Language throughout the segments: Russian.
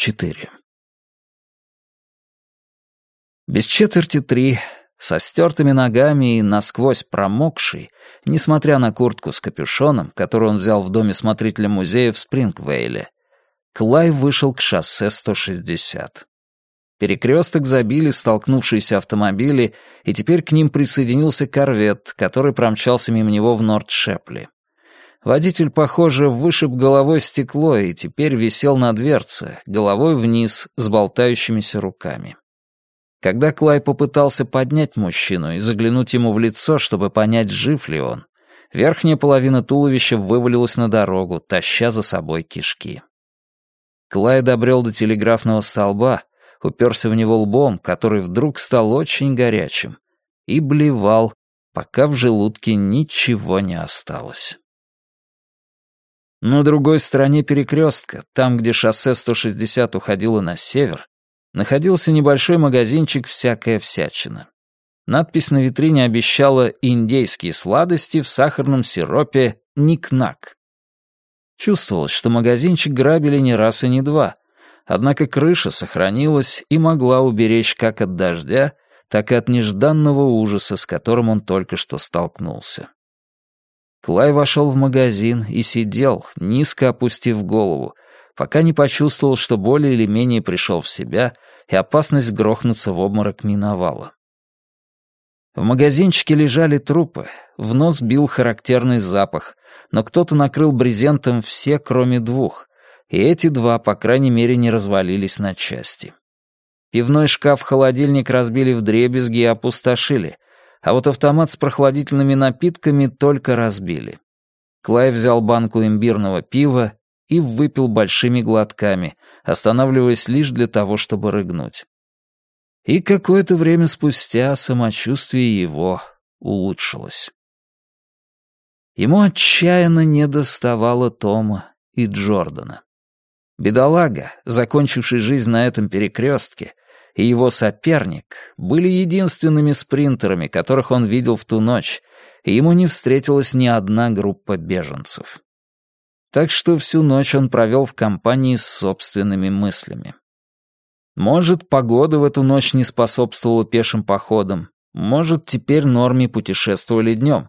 4. Без четверти три, со стертыми ногами и насквозь промокший, несмотря на куртку с капюшоном, которую он взял в доме смотрителя музея в Спрингвейле, Клай вышел к шоссе 160. Перекресток забили столкнувшиеся автомобили, и теперь к ним присоединился корвет, который промчался мимо него в Норд-Шепли. Водитель, похоже, вышиб головой стекло и теперь висел на дверце, головой вниз, с болтающимися руками. Когда Клай попытался поднять мужчину и заглянуть ему в лицо, чтобы понять, жив ли он, верхняя половина туловища вывалилась на дорогу, таща за собой кишки. Клай добрел до телеграфного столба, уперся в него лбом, который вдруг стал очень горячим, и блевал, пока в желудке ничего не осталось. На другой стороне перекрестка, там, где шоссе 160 уходило на север, находился небольшой магазинчик «Всякая всячина». Надпись на витрине обещала «Индейские сладости в сахарном сиропе Никнак». Чувствовалось, что магазинчик грабили не раз и не два. Однако крыша сохранилась и могла уберечь как от дождя, так и от нежданного ужаса, с которым он только что столкнулся. Клай вошел в магазин и сидел, низко опустив голову, пока не почувствовал, что более или менее пришел в себя, и опасность грохнуться в обморок миновала. В магазинчике лежали трупы, в нос бил характерный запах, но кто-то накрыл брезентом все, кроме двух, и эти два, по крайней мере, не развалились на части. Пивной шкаф-холодильник разбили вдребезги и опустошили, а вот автомат с прохладительными напитками только разбили. Клай взял банку имбирного пива и выпил большими глотками, останавливаясь лишь для того, чтобы рыгнуть. И какое-то время спустя самочувствие его улучшилось. Ему отчаянно недоставало Тома и Джордана. Бедолага, закончивший жизнь на этом перекрестке, и его соперник были единственными спринтерами, которых он видел в ту ночь, и ему не встретилась ни одна группа беженцев. Так что всю ночь он провел в компании с собственными мыслями. Может, погода в эту ночь не способствовала пешим походам, может, теперь Норми путешествовали днем.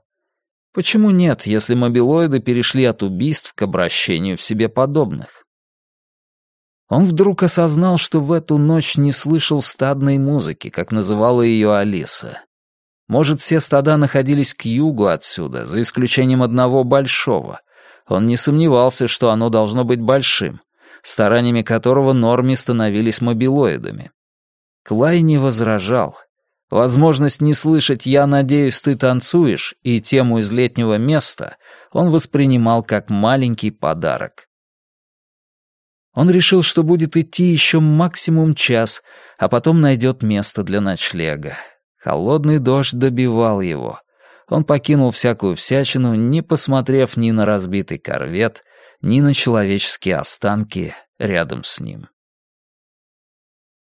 Почему нет, если мобилоиды перешли от убийств к обращению в себе подобных? Он вдруг осознал, что в эту ночь не слышал стадной музыки, как называла ее Алиса. Может, все стада находились к югу отсюда, за исключением одного большого. Он не сомневался, что оно должно быть большим, стараниями которого норми становились мобилоидами. Клай не возражал. Возможность не слышать «я надеюсь, ты танцуешь» и тему из летнего места он воспринимал как маленький подарок. Он решил, что будет идти еще максимум час, а потом найдет место для ночлега. Холодный дождь добивал его. Он покинул всякую всячину, не посмотрев ни на разбитый корвет, ни на человеческие останки рядом с ним.